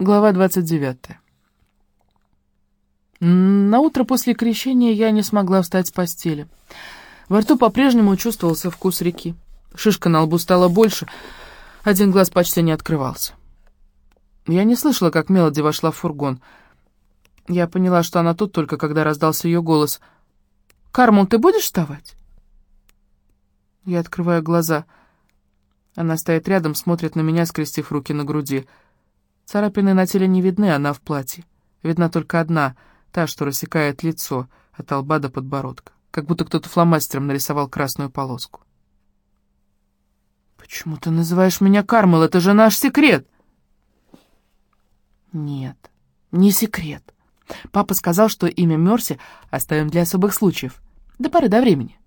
Глава 29. На утро после крещения я не смогла встать с постели. Во рту по-прежнему чувствовался вкус реки. Шишка на лбу стала больше, один глаз почти не открывался. Я не слышала, как Мелоди вошла в фургон. Я поняла, что она тут только когда раздался ее голос. «Кармал, ты будешь вставать?» Я открываю глаза. Она стоит рядом, смотрит на меня, скрестив руки на груди. Царапины на теле не видны, она в платье. Видна только одна, та, что рассекает лицо от лба до подбородка. Как будто кто-то фломастером нарисовал красную полоску. «Почему ты называешь меня Кармел? Это же наш секрет!» «Нет, не секрет. Папа сказал, что имя Мерси оставим для особых случаев. До поры до времени».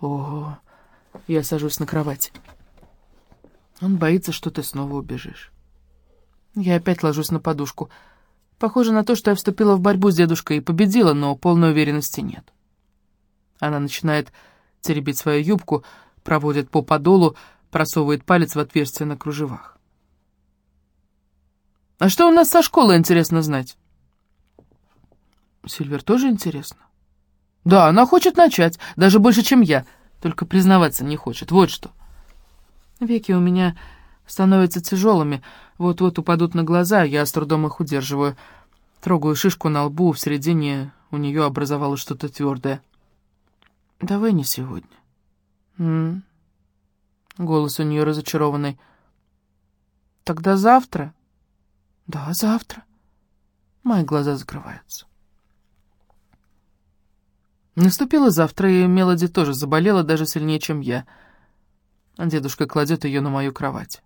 «Ого!» Я сажусь на кровать. Он боится, что ты снова убежишь. Я опять ложусь на подушку. Похоже на то, что я вступила в борьбу с дедушкой и победила, но полной уверенности нет. Она начинает теребить свою юбку, проводит по подолу, просовывает палец в отверстие на кружевах. «А что у нас со школы, интересно знать?» Сильвер тоже интересно. «Да, она хочет начать, даже больше, чем я, только признаваться не хочет, вот что». Веки у меня становятся тяжелыми, вот-вот упадут на глаза, я с трудом их удерживаю. Трогаю шишку на лбу, в середине у нее образовалось что-то твердое. «Давай не сегодня». «М -м Голос у нее разочарованный. «Тогда завтра?» «Да, завтра». Мои глаза закрываются. Наступило завтра, и Мелоди тоже заболела даже сильнее, чем я. Дедушка кладет ее на мою кровать.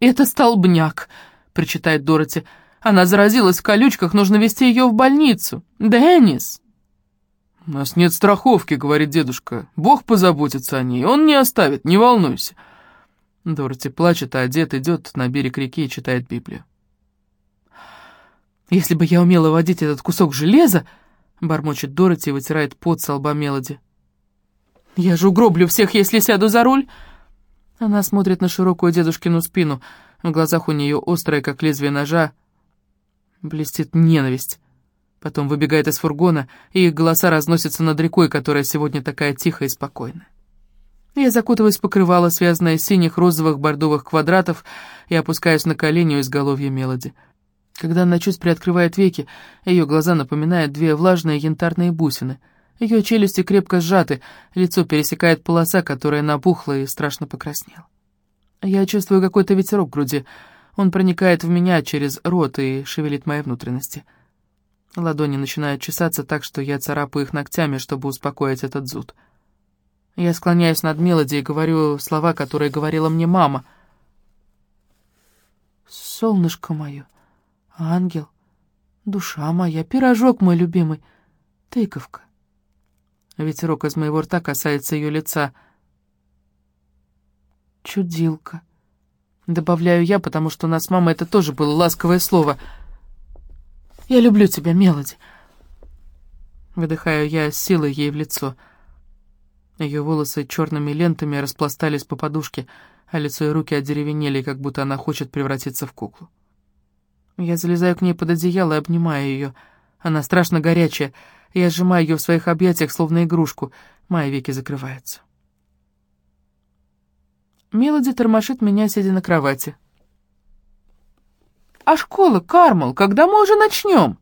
«Это столбняк!» — причитает Дороти. «Она заразилась в колючках, нужно везти ее в больницу. Деннис!» «У нас нет страховки», — говорит дедушка. «Бог позаботится о ней, он не оставит, не волнуйся». Дороти плачет, а дед идет на берег реки и читает Библию. «Если бы я умела водить этот кусок железа», — бормочет Дороти и вытирает пот со лба Мелоди. «Я же угроблю всех, если сяду за руль!» Она смотрит на широкую дедушкину спину. В глазах у нее острая, как лезвие ножа, блестит ненависть. Потом выбегает из фургона, и их голоса разносятся над рекой, которая сегодня такая тихая и спокойная. Я закутываюсь в покрывало, связанное из синих, розовых, бордовых квадратов, и опускаюсь на колени у изголовья Мелоди. Когда она чуть приоткрывает веки, ее глаза напоминают две влажные янтарные бусины. Ее челюсти крепко сжаты, лицо пересекает полоса, которая набухла и страшно покраснела. Я чувствую какой-то ветерок в груди. Он проникает в меня через рот и шевелит мои внутренности. — Ладони начинают чесаться так, что я царапаю их ногтями, чтобы успокоить этот зуд. Я склоняюсь над мелодией и говорю слова, которые говорила мне мама. «Солнышко мое, ангел, душа моя, пирожок мой любимый, тыковка». Ветерок из моего рта касается ее лица. «Чудилка», — добавляю я, потому что у нас с мамой это тоже было ласковое слово — я люблю тебя, Мелоди. Выдыхаю я с силой ей в лицо. Ее волосы черными лентами распластались по подушке, а лицо и руки одеревенели, как будто она хочет превратиться в куклу. Я залезаю к ней под одеяло и обнимаю ее. Она страшно горячая. Я сжимаю ее в своих объятиях, словно игрушку. Мои веки закрываются. Мелоди тормошит меня, сидя на кровати. «А школа, Кармал, когда мы уже начнем?»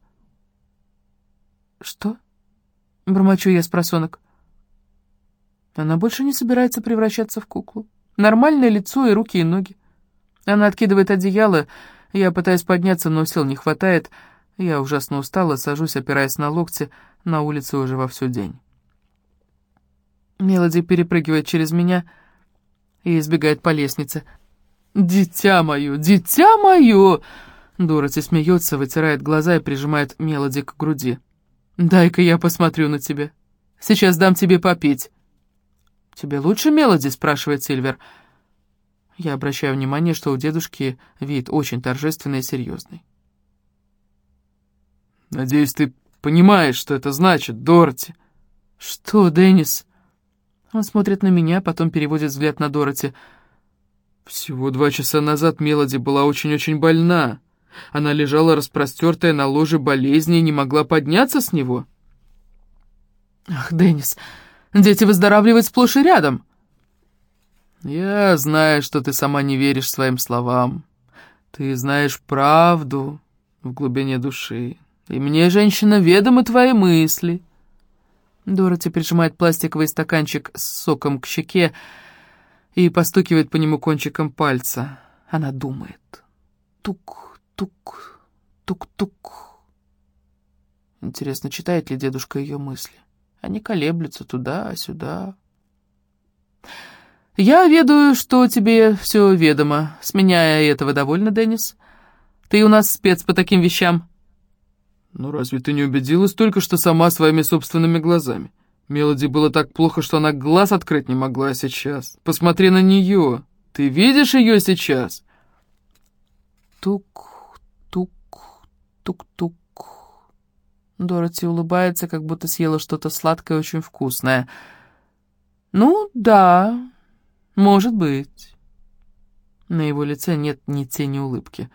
«Что?» — бормочу я с просонок. Она больше не собирается превращаться в куклу. Нормальное лицо и руки, и ноги. Она откидывает одеяло, я пытаюсь подняться, но сил не хватает. Я ужасно устала, сажусь, опираясь на локти, на улице уже во всю день. Мелоди перепрыгивает через меня и избегает по лестнице. «Дитя мое, дитя мое!» Дороти смеется, вытирает глаза и прижимает Мелоди к груди. «Дай-ка я посмотрю на тебя. Сейчас дам тебе попить». «Тебе лучше Мелоди?» — спрашивает Сильвер. Я обращаю внимание, что у дедушки вид очень торжественный и серьезный. «Надеюсь, ты понимаешь, что это значит, Дороти?» «Что, Деннис?» Он смотрит на меня, потом переводит взгляд на Дороти. Всего два часа назад Мелоди была очень-очень больна. Она лежала распростертая на ложе болезни и не могла подняться с него. Ах, Деннис, дети выздоравливают сплошь и рядом. Я знаю, что ты сама не веришь своим словам. Ты знаешь правду в глубине души. И мне, женщина, ведомы твои мысли. Дороти прижимает пластиковый стаканчик с соком к щеке и постукивает по нему кончиком пальца. Она думает. Тук, тук, тук-тук. Интересно, читает ли дедушка ее мысли? Они колеблются туда-сюда. «Я ведаю, что тебе все ведомо. С меня этого довольно, Деннис. Ты у нас спец по таким вещам». «Ну разве ты не убедилась только что сама своими собственными глазами? Мелоди было так плохо, что она глаз открыть не могла сейчас. Посмотри на нее. Ты видишь ее сейчас?» Тук, тук, тук-тук. Дороти улыбается, как будто съела что-то сладкое очень вкусное. «Ну, да, может быть». На его лице нет ни тени улыбки.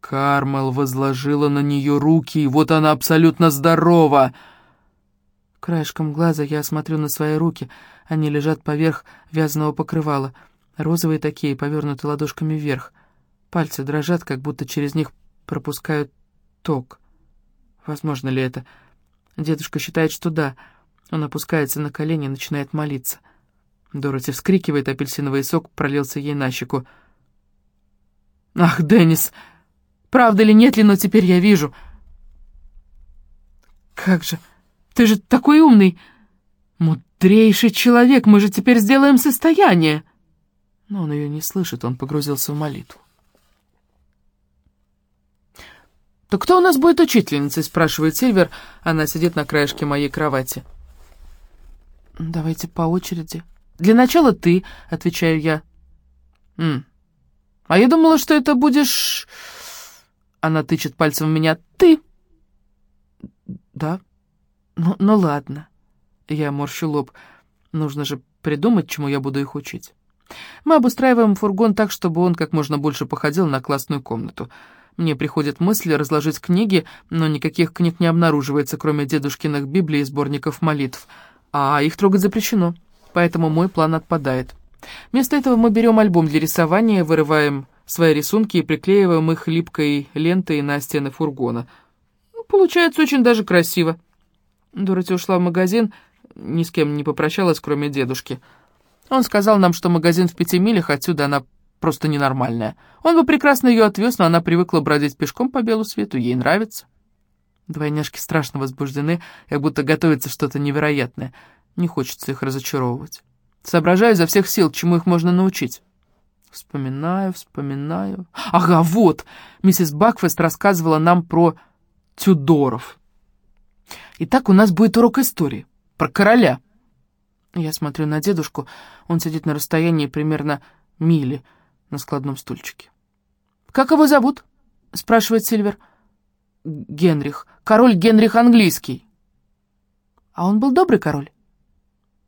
Кармел возложила на нее руки, и вот она абсолютно здорова. Краешком глаза я смотрю на свои руки. Они лежат поверх вязаного покрывала. Розовые такие, повернуты ладошками вверх. Пальцы дрожат, как будто через них пропускают ток. Возможно ли это? Дедушка считает, что да. Он опускается на колени и начинает молиться. Дороти вскрикивает, апельсиновый сок пролился ей на щеку. «Ах, Деннис!» Правда ли, нет ли, но теперь я вижу. Как же, ты же такой умный, мудрейший человек, мы же теперь сделаем состояние. Но он ее не слышит, он погрузился в молитву. «То кто у нас будет учительницей?» — спрашивает Сильвер. Она сидит на краешке моей кровати. «Давайте по очереди». «Для начала ты», — отвечаю я. «М. А я думала, что это будешь...» Она тычет пальцем в меня. «Ты!» «Да? Ну, ну ладно». Я морщу лоб. Нужно же придумать, чему я буду их учить. Мы обустраиваем фургон так, чтобы он как можно больше походил на классную комнату. Мне приходит мысль разложить книги, но никаких книг не обнаруживается, кроме дедушкиных Библий и сборников молитв. А их трогать запрещено, поэтому мой план отпадает. Вместо этого мы берем альбом для рисования, вырываем свои рисунки и приклеиваем их липкой лентой на стены фургона. Ну, получается очень даже красиво. Дороти ушла в магазин, ни с кем не попрощалась, кроме дедушки. Он сказал нам, что магазин в пяти милях отсюда, она просто ненормальная. Он бы прекрасно ее отвез, но она привыкла бродить пешком по белу свету, ей нравится. Двойняшки страшно возбуждены, как будто готовится что-то невероятное. Не хочется их разочаровывать. Соображаю изо всех сил, чему их можно научить. Вспоминаю, вспоминаю. Ага, вот! Миссис Бакфест рассказывала нам про Тюдоров. Итак, у нас будет урок истории. Про короля. Я смотрю на дедушку. Он сидит на расстоянии примерно мили на складном стульчике. «Как его зовут?» — спрашивает Сильвер. «Генрих. Король Генрих английский». «А он был добрый король?»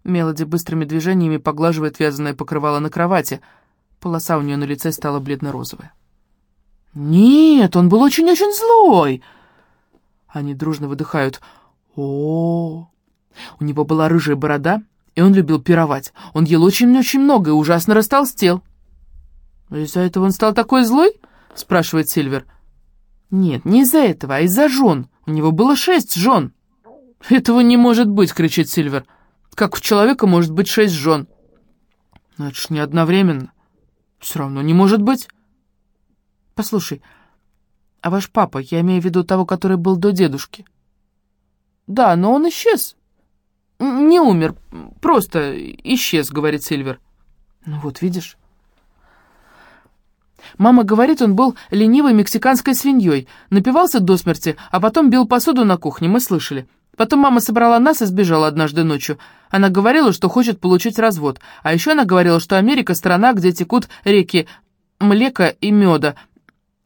Мелоди быстрыми движениями поглаживает вязаное покрывало на кровати — Полоса у нее на лице стала бледно-розовая. «Нет, он был очень-очень злой!» Они дружно выдыхают. о, У него была рыжая борода, и он любил пировать. Он ел очень-очень много и ужасно растолстел. «Из-за этого он стал такой злой?» — спрашивает Сильвер. «Нет, не из-за этого, а из-за жен. У него было шесть жен». «Этого не может быть!» — кричит Сильвер. «Как у человека может быть шесть жен?» «Ну, это ж не одновременно». Все равно не может быть. Послушай, а ваш папа, я имею в виду того, который был до дедушки? Да, но он исчез. Не умер, просто исчез, говорит Сильвер. Ну вот, видишь. Мама говорит, он был ленивой мексиканской свиньей, напивался до смерти, а потом бил посуду на кухне, мы слышали. Потом мама собрала нас и сбежала однажды ночью. Она говорила, что хочет получить развод. А еще она говорила, что Америка — страна, где текут реки млека и меда.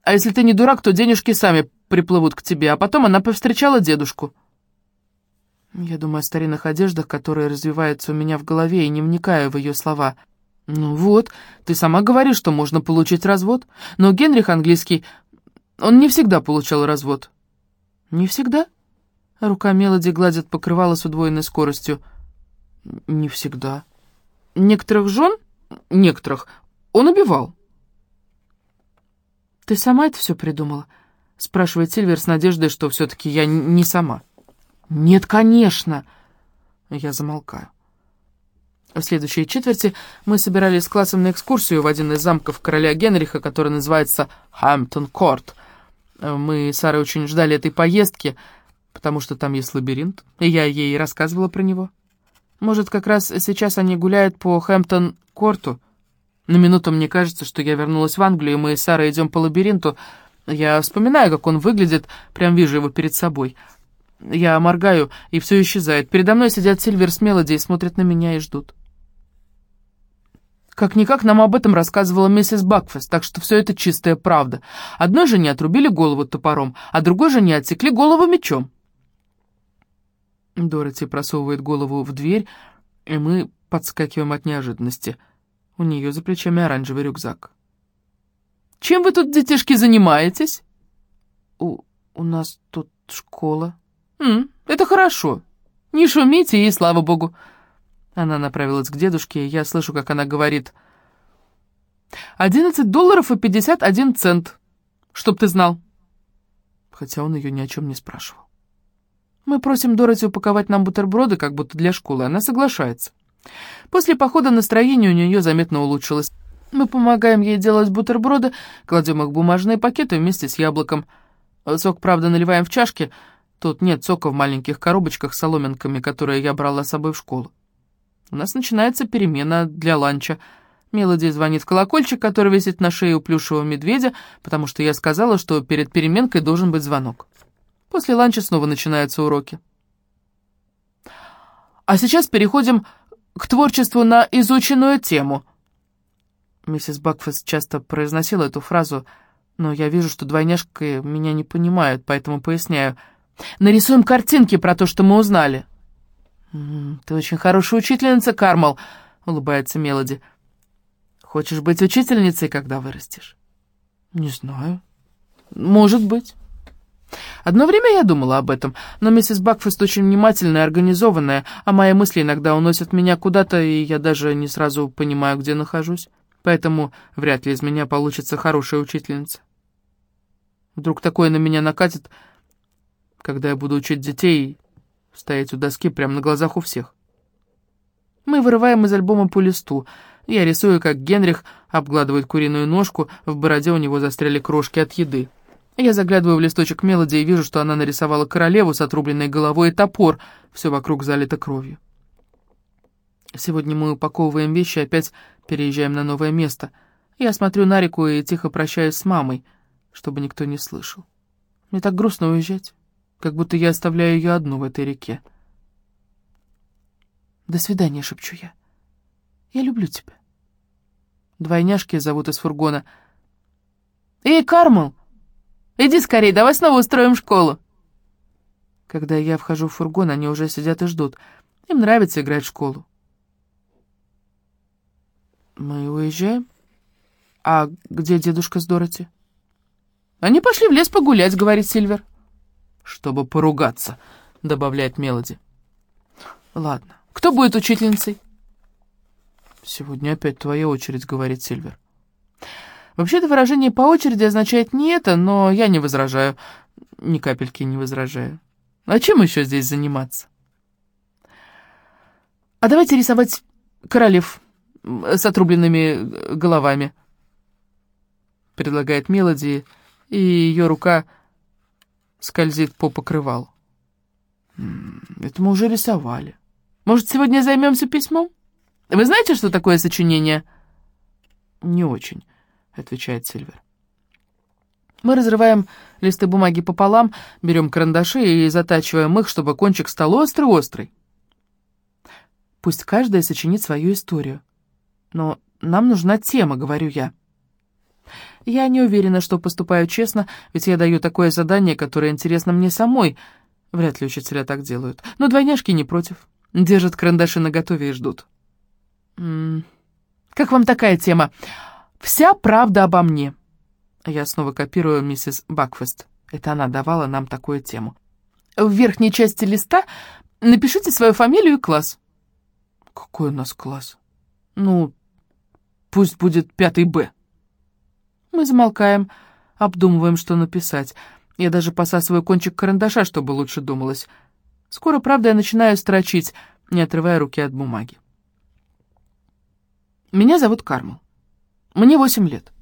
А если ты не дурак, то денежки сами приплывут к тебе. А потом она повстречала дедушку. Я думаю о старинных одеждах, которые развиваются у меня в голове, и не вникаю в ее слова. Ну вот, ты сама говоришь, что можно получить развод. Но Генрих английский, он не всегда получал развод. Не всегда? Рука Мелоди гладит покрывало с удвоенной скоростью. Не всегда. Некоторых жен, некоторых, он убивал. Ты сама это все придумала? Спрашивает Сильвер с надеждой, что все-таки я не сама. Нет, конечно. Я замолкаю. В следующей четверти мы собирались с классом на экскурсию в один из замков короля Генриха, который называется Хэмптон-Корт. Мы с Сарой очень ждали этой поездки, потому что там есть лабиринт, и я ей рассказывала про него. Может, как раз сейчас они гуляют по Хэмптон-Корту? На минуту мне кажется, что я вернулась в Англию, и мы с Сарой идем по лабиринту. Я вспоминаю, как он выглядит, прям вижу его перед собой. Я моргаю, и все исчезает. Передо мной сидят Сильвер с Мелоди и смотрят на меня и ждут. Как-никак нам об этом рассказывала миссис Бакфест, так что все это чистая правда. Одной жене отрубили голову топором, а другой жене отсекли голову мечом. Дороти просовывает голову в дверь, и мы подскакиваем от неожиданности. У нее за плечами оранжевый рюкзак. «Чем вы тут, детишки, занимаетесь?» «У, у нас тут школа». «М, «Это хорошо. Не шумите, и слава богу». Она направилась к дедушке, и я слышу, как она говорит. «Одиннадцать долларов и пятьдесят один цент, чтоб ты знал». Хотя он ее ни о чем не спрашивал. Мы просим Дороти упаковать нам бутерброды, как будто для школы. Она соглашается. После похода настроение у нее заметно улучшилось. Мы помогаем ей делать бутерброды, кладем их в бумажные пакеты вместе с яблоком. Сок, правда, наливаем в чашки. Тут нет сока в маленьких коробочках с соломинками, которые я брала с собой в школу. У нас начинается перемена для ланча. Мелоди звонит в колокольчик, который висит на шее у плюшевого медведя, потому что я сказала, что перед переменкой должен быть звонок. После ланча снова начинаются уроки. А сейчас переходим к творчеству на изученную тему. Миссис Бакфест часто произносила эту фразу, но я вижу, что двойняшки меня не понимают, поэтому поясняю. Нарисуем картинки про то, что мы узнали. «Ты очень хорошая учительница, Кармал», — улыбается Мелоди. «Хочешь быть учительницей, когда вырастешь?» «Не знаю. Может быть». Одно время я думала об этом, но миссис Бакфест очень внимательная и организованная, а мои мысли иногда уносят меня куда-то, и я даже не сразу понимаю, где нахожусь. Поэтому вряд ли из меня получится хорошая учительница. Вдруг такое на меня накатит, когда я буду учить детей стоять у доски прямо на глазах у всех. Мы вырываем из альбома по листу. Я рисую, как Генрих обгладывает куриную ножку, в бороде у него застряли крошки от еды. Я заглядываю в листочек Мелоди и вижу, что она нарисовала королеву с отрубленной головой и топор, все вокруг залито кровью. Сегодня мы упаковываем вещи и опять переезжаем на новое место. Я смотрю на реку и тихо прощаюсь с мамой, чтобы никто не слышал. Мне так грустно уезжать как будто я оставляю ее одну в этой реке. «До свидания», — шепчу я. «Я люблю тебя». Двойняшки зовут из фургона. «Эй, Кармел, иди скорее, давай снова устроим школу». Когда я вхожу в фургон, они уже сидят и ждут. Им нравится играть в школу. «Мы уезжаем? А где дедушка с Дороти?» «Они пошли в лес погулять», — говорит Сильвер чтобы поругаться», — добавляет Мелоди. «Ладно. Кто будет учительницей?» «Сегодня опять твоя очередь», — говорит Сильвер. Вообще-то выражение «по очереди» означает не это, но я не возражаю. Ни капельки не возражаю. А чем еще здесь заниматься? А давайте рисовать королев с отрубленными головами, предлагает Мелоди, и ее рука скользит по покрывалу. Это мы уже рисовали. Может, сегодня займемся письмом? Вы знаете, что такое сочинение? Не очень, отвечает Сильвер. Мы разрываем листы бумаги пополам, берем карандаши и затачиваем их, чтобы кончик стал острый-острый. Пусть каждая сочинит свою историю. Но нам нужна тема, говорю я. Я не уверена, что поступаю честно, ведь я даю такое задание, которое интересно мне самой. Вряд ли учителя так делают. Но двойняшки не против. Держат карандаши наготове и ждут. М -м Как вам такая тема? Вся правда обо мне. Я снова копирую миссис Бакфест. Это она давала нам такую тему. В верхней части листа напишите свою фамилию и класс. Какой у нас класс? Ну, пусть будет пятый Б. Мы замолкаем, обдумываем, что написать. Я даже посасываю кончик карандаша, чтобы лучше думалось. Скоро, правда, я начинаю строчить, не отрывая руки от бумаги. Меня зовут Кармел. Мне восемь лет.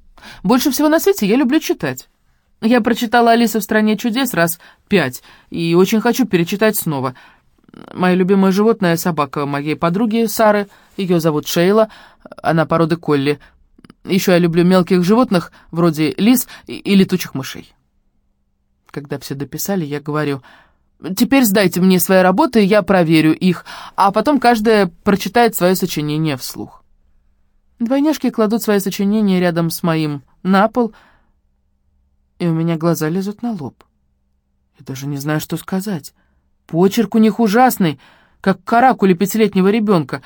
Больше всего на свете я люблю читать. Я прочитала «Алису в стране чудес» раз пять, и очень хочу перечитать снова. Моя любимая животное — собака моей подруги Сары, ее зовут Шейла, она породы Колли. Еще я люблю мелких животных, вроде лис и летучих мышей. Когда все дописали, я говорю, «Теперь сдайте мне свои работы, я проверю их, а потом каждая прочитает свое сочинение вслух». Двойняшки кладут свои сочинения рядом с моим на пол — и у меня глаза лезут на лоб. Я даже не знаю, что сказать. Почерк у них ужасный, как каракули пятилетнего ребенка.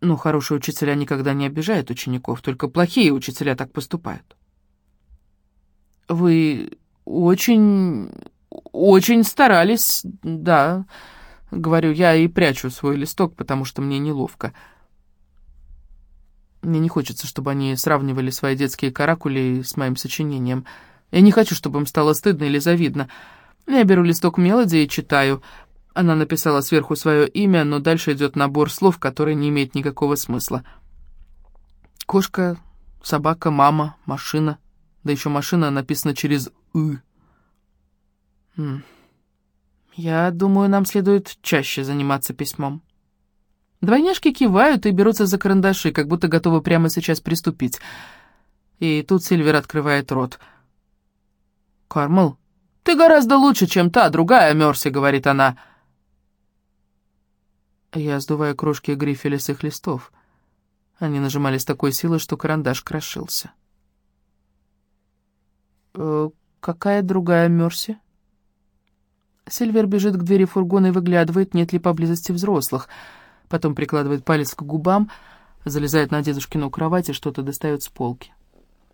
Ну, хорошие учителя никогда не обижают учеников, только плохие учителя так поступают. Вы очень, очень старались, да, говорю я и прячу свой листок, потому что мне неловко. Мне не хочется, чтобы они сравнивали свои детские каракули с моим сочинением — я не хочу, чтобы им стало стыдно или завидно. Я беру листок мелодии и читаю. Она написала сверху свое имя, но дальше идет набор слов, которые не имеют никакого смысла. Кошка, собака, мама, машина. Да еще машина написана через «ы». Я думаю, нам следует чаще заниматься письмом. Двойняшки кивают и берутся за карандаши, как будто готовы прямо сейчас приступить. И тут Сильвер открывает рот — «Кармел, ты гораздо лучше, чем та другая Мерси», — говорит она. Я сдуваю крошки грифеля с их листов. Они нажимали с такой силой, что карандаш крошился. «Э, «Какая другая Мерси?» Сильвер бежит к двери фургона и выглядывает, нет ли поблизости взрослых. Потом прикладывает палец к губам, залезает на дедушкину кровать и что-то достает с полки.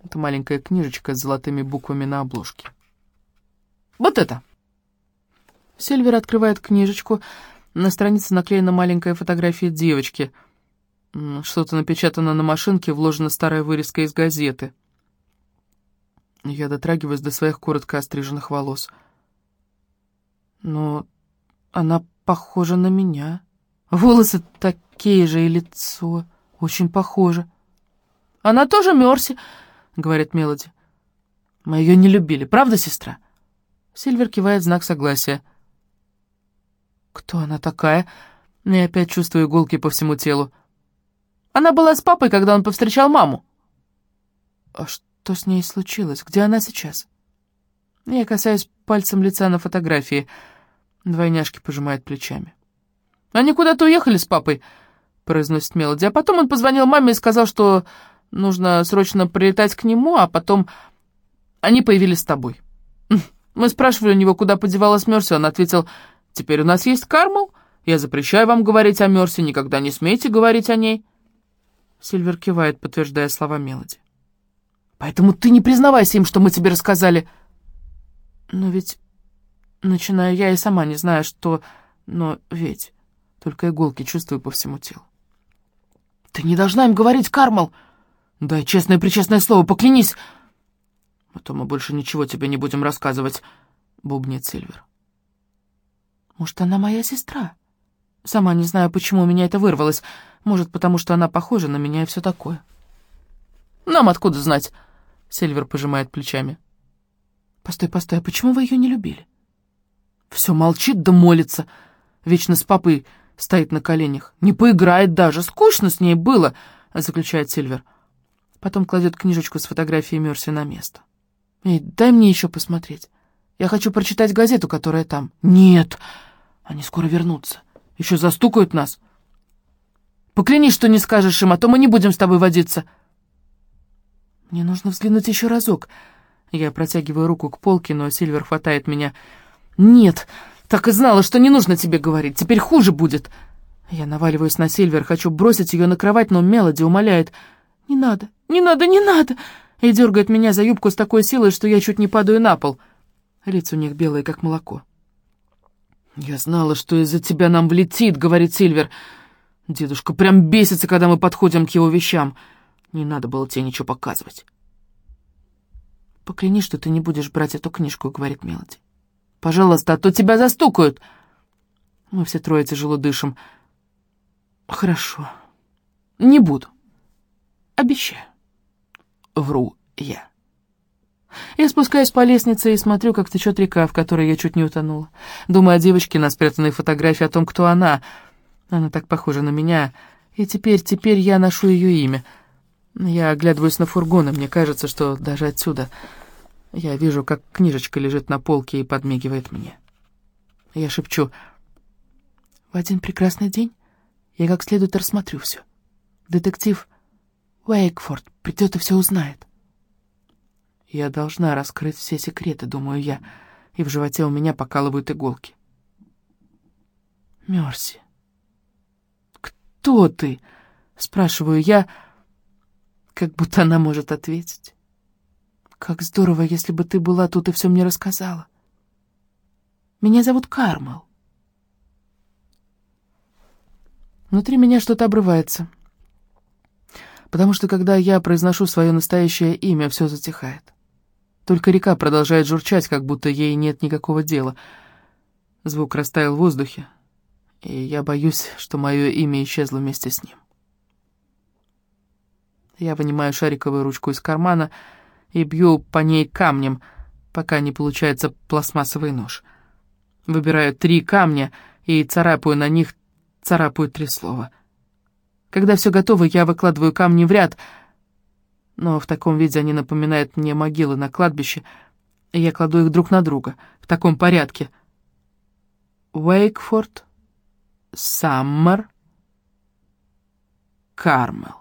Это маленькая книжечка с золотыми буквами на обложке. Вот это!» Сильвер открывает книжечку. На странице наклеена маленькая фотография девочки. Что-то напечатано на машинке, вложена старая вырезка из газеты. Я дотрагиваюсь до своих коротко остриженных волос. Но она похожа на меня. Волосы такие же, и лицо. Очень похоже. «Она тоже Мерси», — говорит Мелоди. «Мы ее не любили, правда, сестра?» Сильвер кивает знак согласия. «Кто она такая?» Я опять чувствую иголки по всему телу. «Она была с папой, когда он повстречал маму». «А что с ней случилось? Где она сейчас?» Я касаюсь пальцем лица на фотографии. Двойняшки пожимают плечами. «Они куда-то уехали с папой», — произносит Мелоди. «А потом он позвонил маме и сказал, что нужно срочно прилетать к нему, а потом они появились с тобой». Мы спрашивали у него, куда подевалась Мерси, он ответил, «Теперь у нас есть Кармел, я запрещаю вам говорить о Мерси, никогда не смейте говорить о ней». Сильвер кивает, подтверждая слова Мелоди. «Поэтому ты не признавайся им, что мы тебе рассказали». «Но ведь...» Начинаю я и сама не знаю, что... Но ведь... Только иголки чувствую по всему телу. «Ты не должна им говорить, Кармел!» «Дай честное-причестное слово, поклянись!» «А то мы больше ничего тебе не будем рассказывать», — бубнит Сильвер. «Может, она моя сестра? Сама не знаю, почему у меня это вырвалось. Может, потому что она похожа на меня и все такое». «Нам откуда знать?» — Сильвер пожимает плечами. «Постой, постой, а почему вы ее не любили?» «Все молчит да молится. Вечно с папой стоит на коленях. Не поиграет даже. Скучно с ней было», — заключает Сильвер. Потом кладет книжечку с фотографией Мерси на место. Эй, дай мне еще посмотреть. Я хочу прочитать газету, которая там. Нет, они скоро вернутся. Еще застукают нас. Поклянись, что не скажешь им, а то мы не будем с тобой водиться. Мне нужно взглянуть еще разок. Я протягиваю руку к полке, но Сильвер хватает меня. Нет, так и знала, что не нужно тебе говорить. Теперь хуже будет. Я наваливаюсь на Сильвер, хочу бросить ее на кровать, но Мелоди умоляет. «Не надо, не надо, не надо!» И дергает меня за юбку с такой силой, что я чуть не падаю на пол. Лицо у них белое, как молоко. «Я знала, что из-за тебя нам влетит», — говорит Сильвер. «Дедушка прям бесится, когда мы подходим к его вещам. Не надо было тебе ничего показывать». «Поклянись, что ты не будешь брать эту книжку», — говорит Мелоди. «Пожалуйста, а то тебя застукают». Мы все трое тяжело дышим. «Хорошо. Не буду. Обещаю». Вру я. Я спускаюсь по лестнице и смотрю, как течет река, в которой я чуть не утонула. Думаю о девочке на спрятанной фотографии, о том, кто она. Она так похожа на меня. И теперь, теперь я ношу ее имя. Я оглядываюсь на фургон, и мне кажется, что даже отсюда я вижу, как книжечка лежит на полке и подмигивает мне. Я шепчу. В один прекрасный день я как следует рассмотрю все. Детектив Уэйкфорд придет и все узнает. Я должна раскрыть все секреты, думаю я, и в животе у меня покалывают иголки. Мерси. «Кто ты?» — спрашиваю я, как будто она может ответить. «Как здорово, если бы ты была тут и все мне рассказала. Меня зовут Кармел». Внутри меня что-то обрывается, потому что когда я произношу свое настоящее имя, все затихает. Только река продолжает журчать, как будто ей нет никакого дела. Звук растаял в воздухе, и я боюсь, что мое имя исчезло вместе с ним. Я вынимаю шариковую ручку из кармана и бью по ней камнем, пока не получается пластмассовый нож. Выбираю три камня и царапаю на них, царапаю три слова. Когда все готово, я выкладываю камни в ряд — но в таком виде они напоминают мне могилы на кладбище, и я кладу их друг на друга, в таком порядке. Уэйкфорд, Саммер, Кармел.